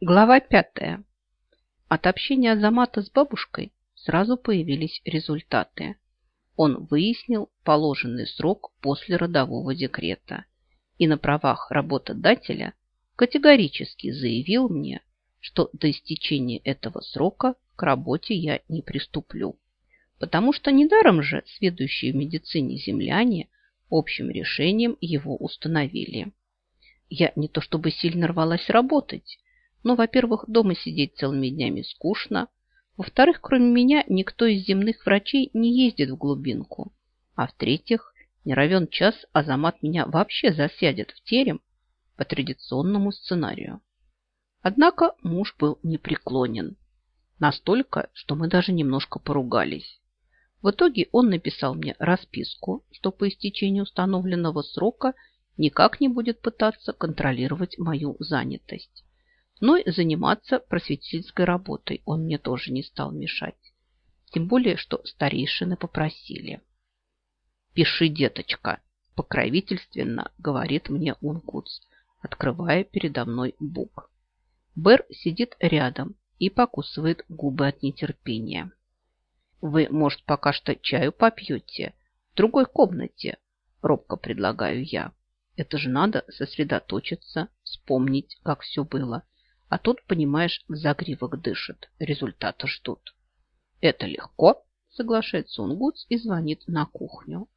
Глава пятая. От общения Азамата с бабушкой сразу появились результаты. Он выяснил положенный срок после родового декрета и на правах работодателя категорически заявил мне, что до истечения этого срока к работе я не приступлю. Потому что недаром же сведущие в медицине земляне общим решением его установили. Я не то чтобы сильно рвалась работать, но, во-первых, дома сидеть целыми днями скучно, во-вторых, кроме меня, никто из земных врачей не ездит в глубинку, а в-третьих, не равен час Азамат меня вообще засядет в терем по традиционному сценарию. Однако муж был непреклонен. Настолько, что мы даже немножко поругались. В итоге он написал мне расписку, что по истечении установленного срока никак не будет пытаться контролировать мою занятость. Но и заниматься просветительской работой он мне тоже не стал мешать. Тем более, что старейшины попросили. «Пиши, деточка!» – покровительственно говорит мне Ункуц, открывая передо мной бук. Бер сидит рядом и покусывает губы от нетерпения. Вы, может, пока что чаю попьете? В другой комнате, робко предлагаю я. Это же надо сосредоточиться, вспомнить, как все было. А тут, понимаешь, в загривок дышит, результата ждут. Это легко, соглашается Унгутс и звонит на кухню.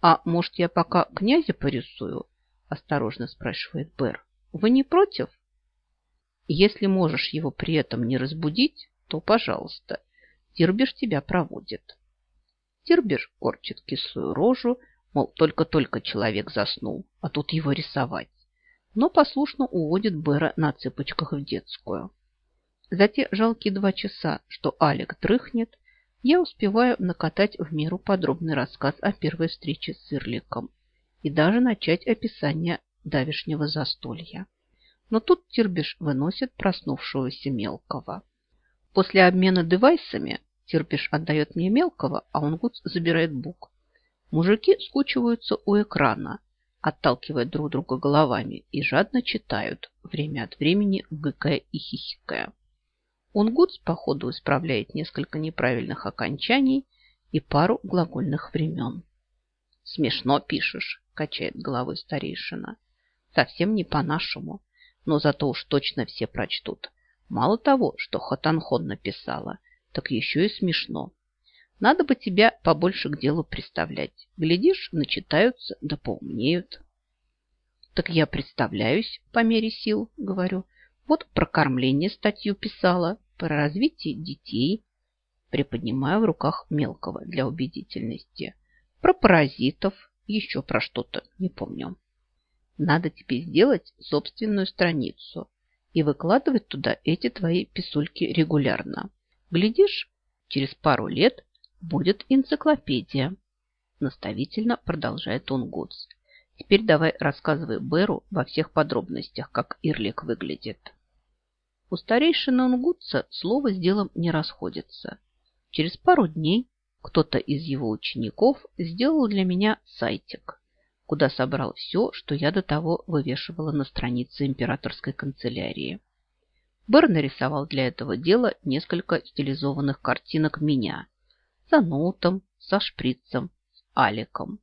А может, я пока князя порисую? Осторожно спрашивает Бер. Вы не против? Если можешь его при этом не разбудить, то пожалуйста. Тирбиш тебя проводит. Тирбиш корчит кислую рожу, мол, только-только человек заснул, а тут его рисовать. Но послушно уводит Бера на цыпочках в детскую. За те жалкие два часа, что Алик дрыхнет, я успеваю накатать в меру подробный рассказ о первой встрече с Ирликом и даже начать описание давешнего застолья. Но тут Тирбиш выносит проснувшегося мелкого. После обмена девайсами Тирпиш отдает мне мелкого, а он Онгутс забирает бук. Мужики скучиваются у экрана, отталкивая друг друга головами и жадно читают, время от времени гыкая и хихикая. Унгутс по ходу исправляет несколько неправильных окончаний и пару глагольных времен. «Смешно пишешь», – качает головой старейшина. «Совсем не по-нашему, но зато уж точно все прочтут. Мало того, что Хатанхон написала, так еще и смешно. Надо бы тебя побольше к делу представлять. Глядишь, начитаются да поумнеют. Так я представляюсь по мере сил, говорю. Вот про кормление статью писала, про развитие детей. Приподнимаю в руках мелкого для убедительности. Про паразитов, еще про что-то, не помню. Надо тебе сделать собственную страницу и выкладывать туда эти твои писульки регулярно. Глядишь, через пару лет будет энциклопедия. Наставительно продолжает он Гудс. Теперь давай рассказывай Беру во всех подробностях, как Ирлик выглядит. У старейшины Унгутса слово с делом не расходится. Через пару дней кто-то из его учеников сделал для меня сайтик, куда собрал все, что я до того вывешивала на странице императорской канцелярии. Бер нарисовал для этого дела несколько стилизованных картинок меня с ноутом, со шприцем, с аликом.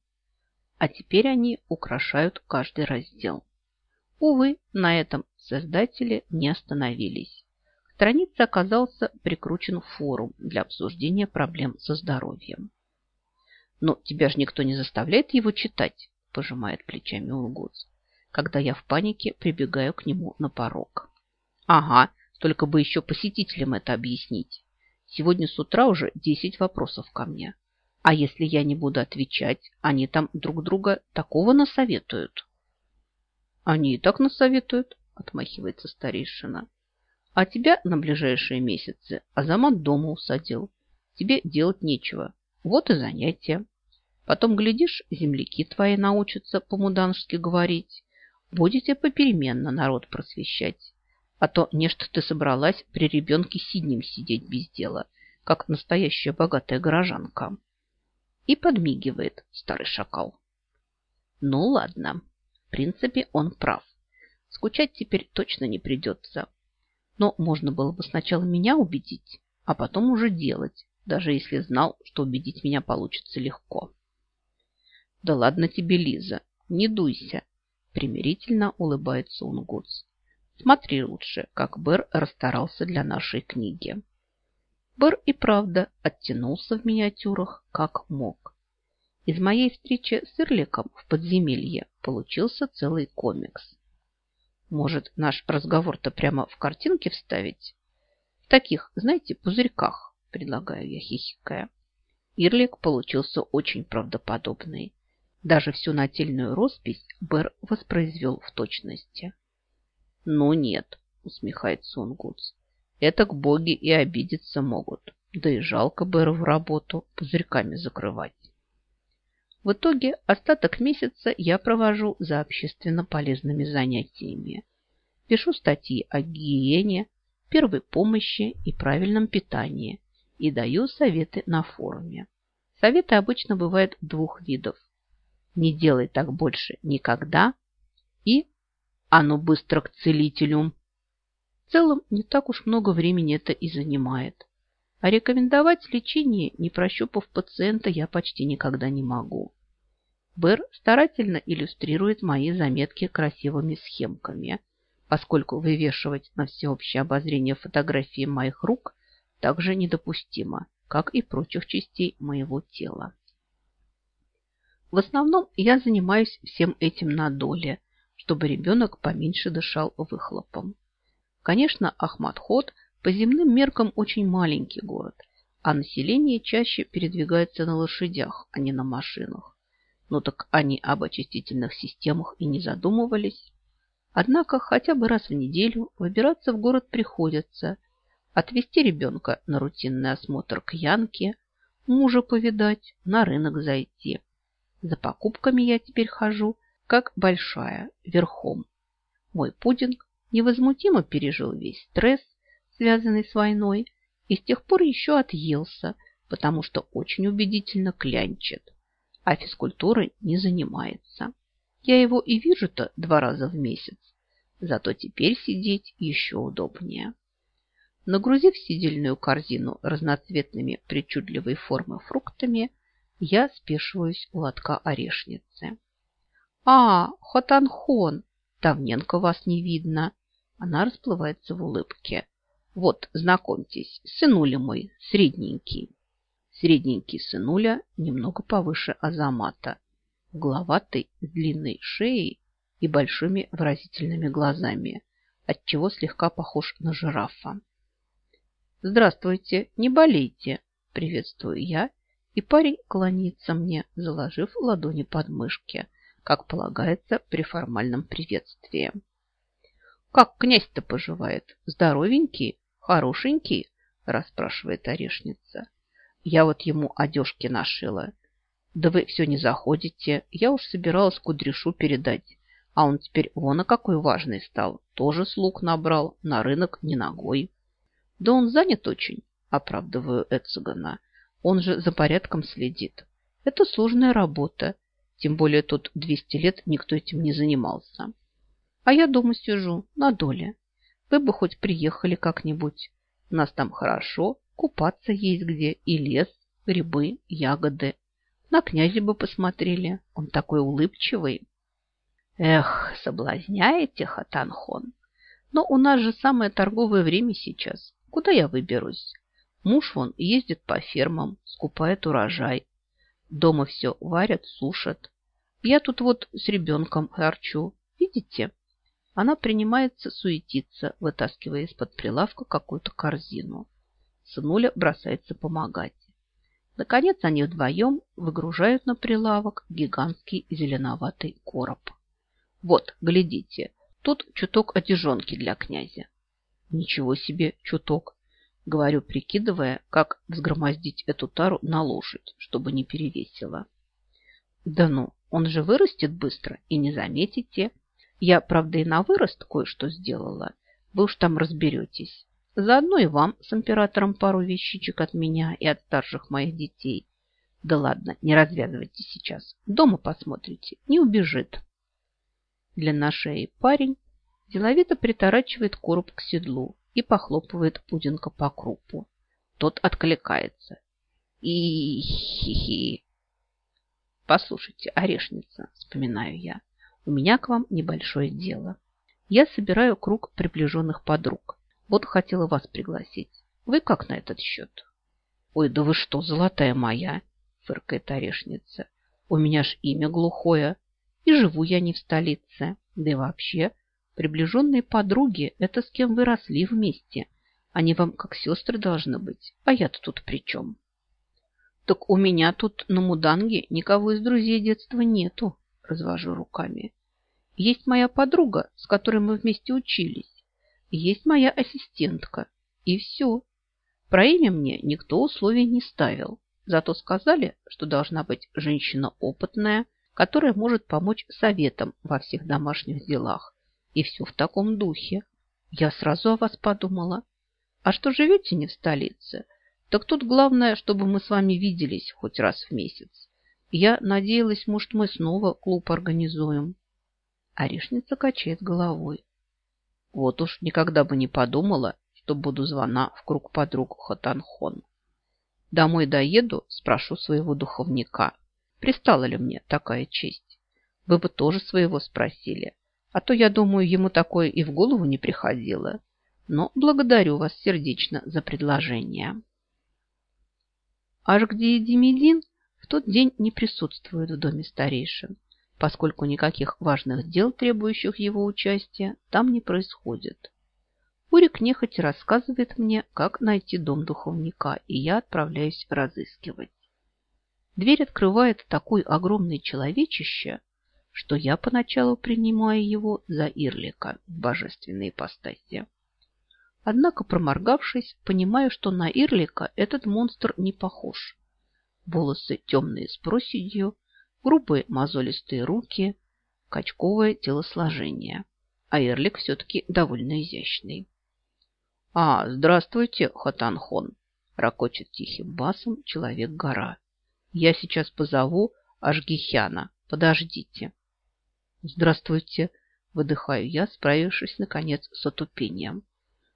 А теперь они украшают каждый раздел. Увы, на этом создатели не остановились. К странице оказался прикручен форум для обсуждения проблем со здоровьем. «Но тебя же никто не заставляет его читать», – пожимает плечами Улгуц, когда я в панике прибегаю к нему на порог. «Ага, только бы еще посетителям это объяснить. Сегодня с утра уже 10 вопросов ко мне. А если я не буду отвечать, они там друг друга такого насоветуют». «Они и так насоветуют», – отмахивается старейшина. «А тебя на ближайшие месяцы Азамат дома усадил. Тебе делать нечего. Вот и занятие. Потом, глядишь, земляки твои научатся по-мудански говорить. Будете попеременно народ просвещать. А то нечто ты собралась при ребенке сиднем сидеть без дела, как настоящая богатая горожанка. И подмигивает старый шакал. Ну ладно, в принципе он прав. Скучать теперь точно не придется. Но можно было бы сначала меня убедить, а потом уже делать, даже если знал, что убедить меня получится легко. Да ладно тебе, Лиза, не дуйся, примирительно улыбается Унгутс. Смотри лучше, как Бер расстарался для нашей книги. Бер и правда оттянулся в миниатюрах как мог. Из моей встречи с Ирликом в подземелье получился целый комикс. Может, наш разговор-то прямо в картинке вставить? В таких, знаете, пузырьках, предлагаю я, хихикая. Ирлик получился очень правдоподобный. Даже всю нательную роспись Бер воспроизвел в точности. «Ну нет», — усмехается Унгутс, — «это к боги и обидеться могут. Да и жалко Бера в работу пузырьками закрывать». В итоге остаток месяца я провожу за общественно полезными занятиями. Пишу статьи о гигиене, первой помощи и правильном питании и даю советы на форуме. Советы обычно бывают двух видов. Не делай так больше никогда и «А ну быстро к целителю!» В целом не так уж много времени это и занимает. А рекомендовать лечение, не прощупав пациента, я почти никогда не могу. Бер старательно иллюстрирует мои заметки красивыми схемками, поскольку вывешивать на всеобщее обозрение фотографии моих рук также недопустимо, как и прочих частей моего тела. В основном я занимаюсь всем этим на доле, чтобы ребенок поменьше дышал выхлопом. Конечно, Ахмадхот по земным меркам очень маленький город, а население чаще передвигается на лошадях, а не на машинах. Ну так они об очистительных системах и не задумывались. Однако хотя бы раз в неделю выбираться в город приходится, отвезти ребенка на рутинный осмотр к Янке, мужа повидать, на рынок зайти. За покупками я теперь хожу, как большая, верхом. Мой пудинг невозмутимо пережил весь стресс, связанный с войной, и с тех пор еще отъелся, потому что очень убедительно клянчит а физкультурой не занимается. Я его и вижу-то два раза в месяц, зато теперь сидеть еще удобнее. Нагрузив сидельную корзину разноцветными причудливой формы фруктами, я спешиваюсь у лотка орешницы. «А, Хотанхон, давненько вас не видно!» Она расплывается в улыбке. «Вот, знакомьтесь, сынуля мой, средненький». Средненький сынуля немного повыше Азамата, угловатый, с длинной шеей и большими выразительными глазами, отчего слегка похож на жирафа. «Здравствуйте, не болейте!» – приветствую я, и парень клонится мне, заложив ладони под мышки, как полагается при формальном приветствии. «Как князь-то поживает? Здоровенький? Хорошенький?» – расспрашивает орешница. Я вот ему одежки нашила. Да вы все не заходите. Я уж собиралась кудряшу передать. А он теперь вон, а какой важный стал. Тоже слуг набрал, на рынок не ногой. Да он занят очень, оправдываю Эцигана. Он же за порядком следит. Это сложная работа. Тем более тут 200 лет никто этим не занимался. А я дома сижу, на доле. Вы бы хоть приехали как-нибудь. У нас там хорошо, Купаться есть где, и лес, грибы, ягоды. На князя бы посмотрели, он такой улыбчивый. Эх, соблазняете, Хатанхон. Но у нас же самое торговое время сейчас. Куда я выберусь? Муж вон ездит по фермам, скупает урожай. Дома все варят, сушат. Я тут вот с ребенком харчу. Видите? Она принимается суетиться, вытаскивая из-под прилавка какую-то корзину. Сынуля бросается помогать. Наконец они вдвоем выгружают на прилавок гигантский зеленоватый короб. Вот, глядите, тут чуток одежонки для князя. Ничего себе чуток, говорю, прикидывая, как взгромоздить эту тару на лошадь, чтобы не перевесила. Да ну, он же вырастет быстро и не заметите. Я, правда, и на вырост кое-что сделала. Вы уж там разберетесь. Заодно и вам с императором пару вещичек от меня и от старших моих детей. Да ладно, не развязывайте сейчас. Дома посмотрите, не убежит. Для нашей парень деловито приторачивает короб к седлу и похлопывает пудинка по крупу. Тот откликается. И хи-хи. Послушайте, орешница, вспоминаю я, у меня к вам небольшое дело. Я собираю круг приближенных подруг. Вот хотела вас пригласить. Вы как на этот счет? Ой, да вы что, золотая моя, фыркает орешница. У меня ж имя глухое, и живу я не в столице. Да и вообще, приближенные подруги – это с кем вы росли вместе. Они вам как сестры должны быть, а я-то тут при чем? Так у меня тут на Муданге никого из друзей детства нету, развожу руками. Есть моя подруга, с которой мы вместе учились. Есть моя ассистентка. И все. Про имя мне никто условий не ставил. Зато сказали, что должна быть женщина опытная, которая может помочь советам во всех домашних делах. И все в таком духе. Я сразу о вас подумала. А что живете не в столице? Так тут главное, чтобы мы с вами виделись хоть раз в месяц. Я надеялась, может, мы снова клуб организуем. Орешница качает головой. Вот уж никогда бы не подумала, что буду звона в круг подруг Хатанхон. Домой доеду, спрошу своего духовника, пристала ли мне такая честь. Вы бы тоже своего спросили, а то, я думаю, ему такое и в голову не приходило. Но благодарю вас сердечно за предложение. Аж где Демидин в тот день не присутствует в доме старейшин, поскольку никаких важных дел, требующих его участия, там не происходит. Урик нехотя рассказывает мне, как найти дом духовника, и я отправляюсь разыскивать. Дверь открывает такой огромный человечище, что я поначалу принимаю его за Ирлика в божественной ипостаси. Однако, проморгавшись, понимаю, что на Ирлика этот монстр не похож. Волосы темные с проседью, грубые мозолистые руки, качковое телосложение. А Ирлик все-таки довольно изящный. «А, здравствуйте, Хатанхон!» – ракочет тихим басом человек-гора. «Я сейчас позову Ашгихяна. Подождите». «Здравствуйте!» – выдыхаю я, справившись, наконец, с отупением.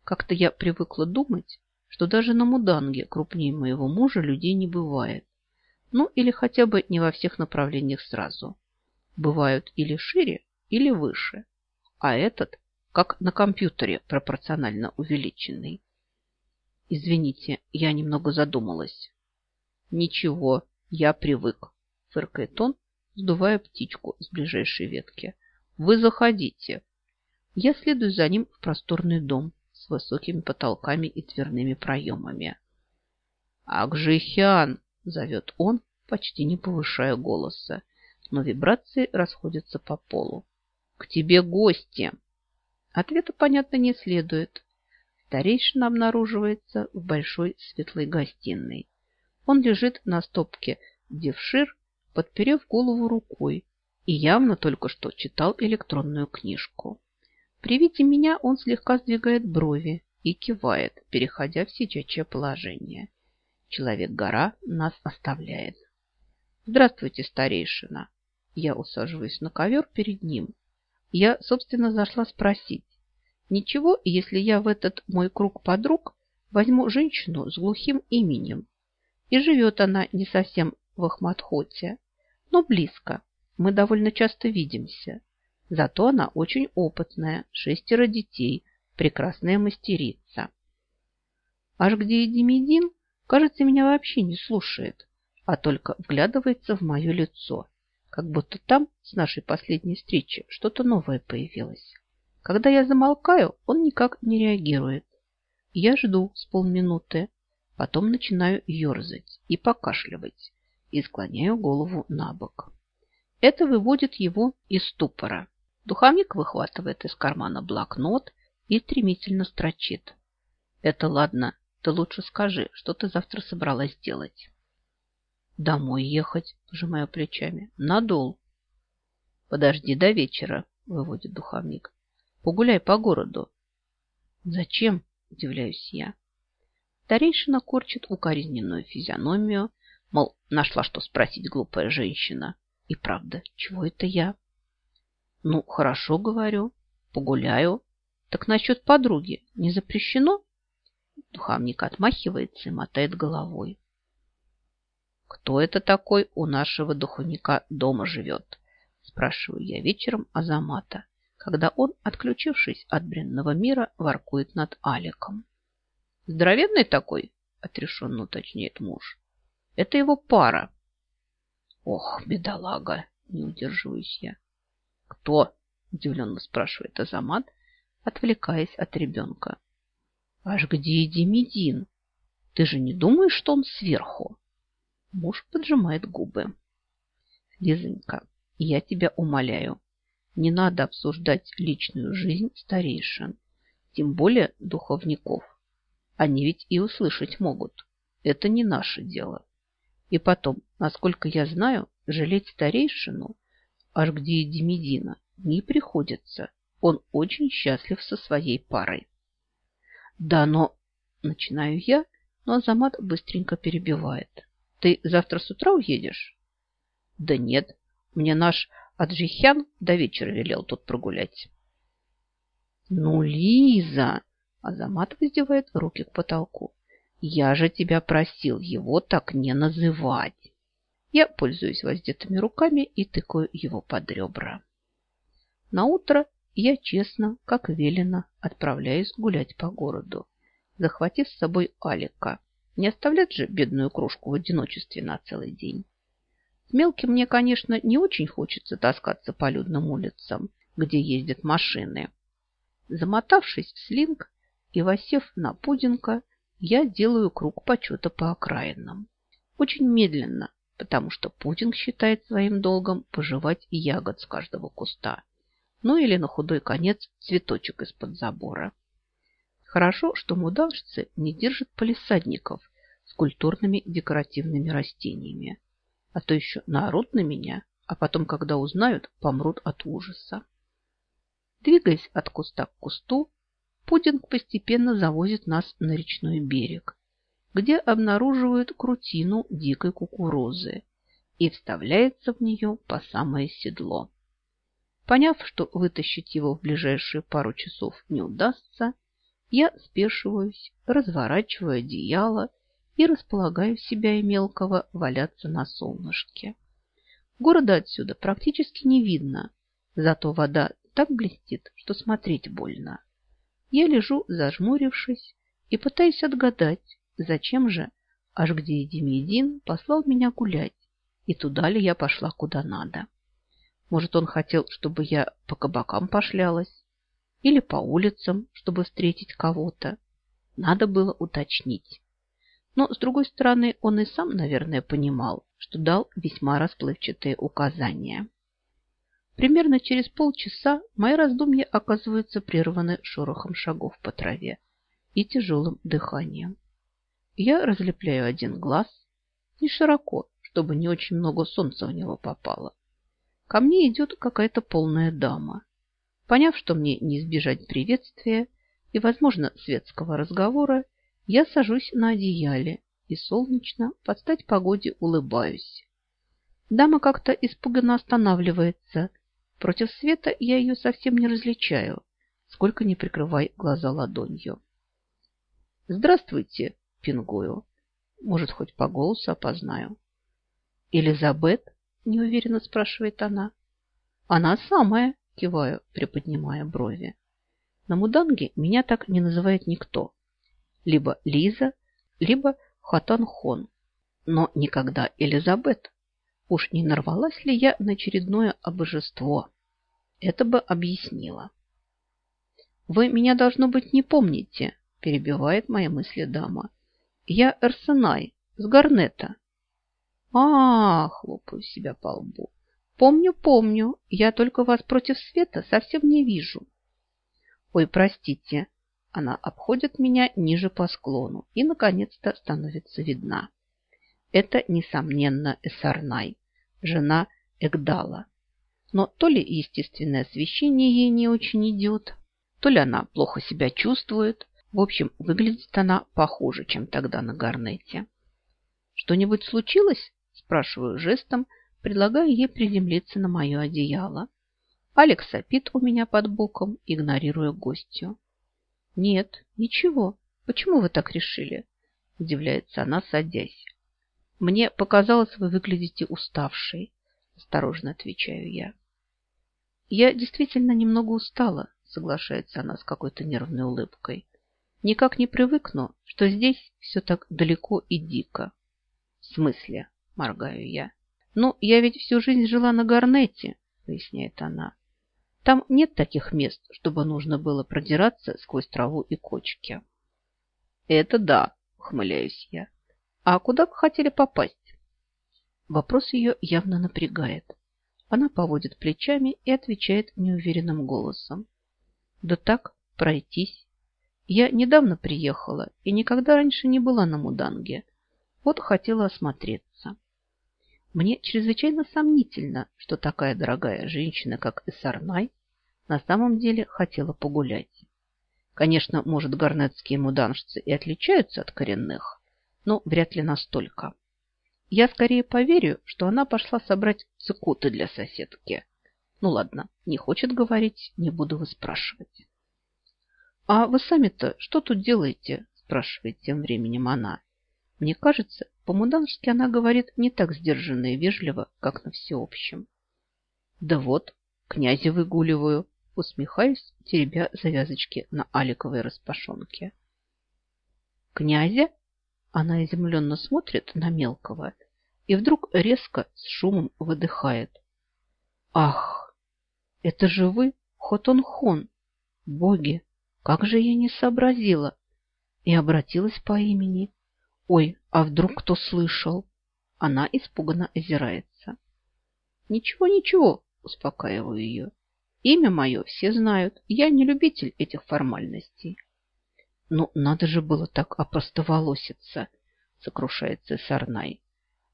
Как-то я привыкла думать, что даже на Муданге крупнее моего мужа людей не бывает. Ну, или хотя бы не во всех направлениях сразу. Бывают или шире, или выше. А этот как на компьютере пропорционально увеличенный. Извините, я немного задумалась. Ничего, я привык, фыркает он, сдувая птичку с ближайшей ветки. Вы заходите. Я следую за ним в просторный дом с высокими потолками и дверными проемами. «Акжихян!» – зовет он, почти не повышая голоса, но вибрации расходятся по полу. «К тебе гости!» Ответа, понятно, не следует. Старейшина обнаруживается в большой светлой гостиной. Он лежит на стопке девшир, подперев голову рукой, и явно только что читал электронную книжку. При виде меня он слегка сдвигает брови и кивает, переходя в сидячее положение. Человек-гора нас оставляет. «Здравствуйте, старейшина!» Я усаживаюсь на ковер перед ним я, собственно, зашла спросить. Ничего, если я в этот мой круг подруг возьму женщину с глухим именем. И живет она не совсем в Ахматхоте, но близко. Мы довольно часто видимся. Зато она очень опытная, шестеро детей, прекрасная мастерица. Аж где Едимедин, кажется, меня вообще не слушает, а только вглядывается в мое лицо как будто там с нашей последней встречи что-то новое появилось. Когда я замолкаю, он никак не реагирует. Я жду с полминуты, потом начинаю ерзать и покашливать и склоняю голову на бок. Это выводит его из ступора. Духовник выхватывает из кармана блокнот и стремительно строчит. Это ладно, ты лучше скажи, что ты завтра собралась делать. Домой ехать, пожимаю плечами. Надол. Подожди до вечера, выводит духовник. Погуляй по городу. Зачем? Удивляюсь я. Старейшина корчит укоризненную физиономию, мол, нашла что спросить глупая женщина. И правда, чего это я? Ну, хорошо, говорю, погуляю. Так насчет подруги не запрещено? Духовник отмахивается и мотает головой. Кто это такой у нашего духовника дома живет? Спрашиваю я вечером Азамата, когда он, отключившись от бренного мира, воркует над Аликом. Здоровенный такой, отрешенно уточняет муж. Это его пара. Ох, бедолага, не удерживаюсь я. Кто? Удивленно спрашивает Азамат, отвлекаясь от ребенка. Аж где Демидин? Ты же не думаешь, что он сверху? Муж поджимает губы. Лизонька, я тебя умоляю, не надо обсуждать личную жизнь старейшин, тем более духовников. Они ведь и услышать могут. Это не наше дело. И потом, насколько я знаю, жалеть старейшину, аж где и Демидина, не приходится. Он очень счастлив со своей парой. Да, но... Начинаю я, но Азамат быстренько перебивает. Ты завтра с утра уедешь? Да нет, мне наш Аджихян до вечера велел тут прогулять. Ну, Лиза! Азамат воздевает руки к потолку. Я же тебя просил его так не называть. Я пользуюсь воздетыми руками и тыкаю его под ребра. На утро я честно, как велено, отправляюсь гулять по городу, захватив с собой Алика. Не оставлять же бедную кружку в одиночестве на целый день. С мелким мне, конечно, не очень хочется таскаться по людным улицам, где ездят машины. Замотавшись в слинг, и, восев на пудинка, я делаю круг почета по окраинам. Очень медленно, потому что пудинг считает своим долгом пожевать ягод с каждого куста. Ну или на худой конец цветочек из-под забора. Хорошо, что мудавшцы не держат полисадников с культурными декоративными растениями. А то еще наорут на меня, а потом, когда узнают, помрут от ужаса. Двигаясь от куста к кусту, Пудинг постепенно завозит нас на речной берег, где обнаруживают крутину дикой кукурузы и вставляется в нее по самое седло. Поняв, что вытащить его в ближайшие пару часов не удастся, я спешиваюсь, разворачиваю одеяло и располагаю себя и мелкого валяться на солнышке. Города отсюда практически не видно, зато вода так блестит, что смотреть больно. Я лежу, зажмурившись, и пытаюсь отгадать, зачем же, аж где и Демидин послал меня гулять, и туда ли я пошла куда надо. Может, он хотел, чтобы я по кабакам пошлялась, или по улицам, чтобы встретить кого-то. Надо было уточнить. Но, с другой стороны, он и сам, наверное, понимал, что дал весьма расплывчатые указания. Примерно через полчаса мои раздумья оказываются прерваны шорохом шагов по траве и тяжелым дыханием. Я разлепляю один глаз, не широко, чтобы не очень много солнца в него попало. Ко мне идет какая-то полная дама. Поняв, что мне не избежать приветствия и, возможно, светского разговора, я сажусь на одеяле и солнечно под стать погоде улыбаюсь. Дама как-то испуганно останавливается – Против света я ее совсем не различаю, сколько не прикрывай глаза ладонью. «Здравствуйте!» – пингую. Может, хоть по голосу опознаю. «Элизабет?» – неуверенно спрашивает она. «Она самая!» – киваю, приподнимая брови. На Муданге меня так не называет никто. Либо Лиза, либо Хатанхон, но никогда Элизабет. Уж не нарвалась ли я на очередное обожество? Это бы объяснило. «Вы меня, должно быть, не помните», – перебивает мои мысли дама. «Я Эрсенай, с Гарнета». «А, -а, -а хлопаю себя по лбу. «Помню, помню. Я только вас против света совсем не вижу». «Ой, простите». Она обходит меня ниже по склону и, наконец-то, становится видна. Это, несомненно, Эсарнай жена Эгдала. Но то ли естественное освещение ей не очень идет, то ли она плохо себя чувствует. В общем, выглядит она похуже, чем тогда на Гарнете. «Что-нибудь случилось?» – спрашиваю жестом, предлагая ей приземлиться на мое одеяло. Алекс сопит у меня под боком, игнорируя гостью. Нет, ничего. Почему вы так решили? Удивляется она, садясь. Мне показалось, вы выглядите уставшей. Осторожно отвечаю я. Я действительно немного устала, соглашается она с какой-то нервной улыбкой. Никак не привыкну, что здесь все так далеко и дико. В смысле? Моргаю я. Ну, я ведь всю жизнь жила на Гарнете, поясняет она. Там нет таких мест, чтобы нужно было продираться сквозь траву и кочки. Это да, ухмыляюсь я. А куда бы хотели попасть? Вопрос ее явно напрягает. Она поводит плечами и отвечает неуверенным голосом. Да так, пройтись. Я недавно приехала и никогда раньше не была на Муданге. Вот хотела осмотреться. Мне чрезвычайно сомнительно, что такая дорогая женщина, как Исарнай, на самом деле хотела погулять. Конечно, может, гарнетские муданжцы и отличаются от коренных, но вряд ли настолько. Я скорее поверю, что она пошла собрать цикуты для соседки. Ну ладно, не хочет говорить, не буду выспрашивать. «А вы сами-то что тут делаете?» спрашивает тем временем она. Мне кажется, по-мудански она говорит не так сдержанно и вежливо, как на всеобщем. Да вот, князя выгуливаю, усмехаюсь, теребя завязочки на аликовой распашонке. Князя? Она изумленно смотрит на мелкого и вдруг резко с шумом выдыхает. Ах, это же вы, Хотонхон! Боги, как же я не сообразила! И обратилась по имени. Ой, а вдруг кто слышал? Она испуганно озирается. Ничего, ничего, успокаиваю ее. Имя мое все знают. Я не любитель этих формальностей. Ну, надо же было так опростоволоситься, сокрушается Сарнай.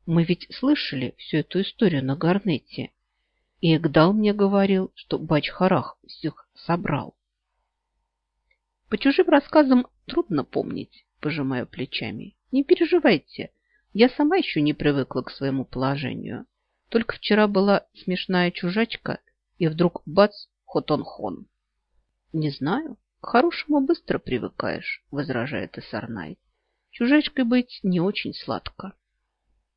Мы ведь слышали всю эту историю на Гарнете. И Эгдал мне говорил, что Бач-Харах всех собрал. По чужим рассказам трудно помнить, пожимаю плечами. Не переживайте, я сама еще не привыкла к своему положению. Только вчера была смешная чужачка, и вдруг бац, хотон-хон. Не знаю, к хорошему быстро привыкаешь, возражает Исарнай. Чужачкой быть не очень сладко.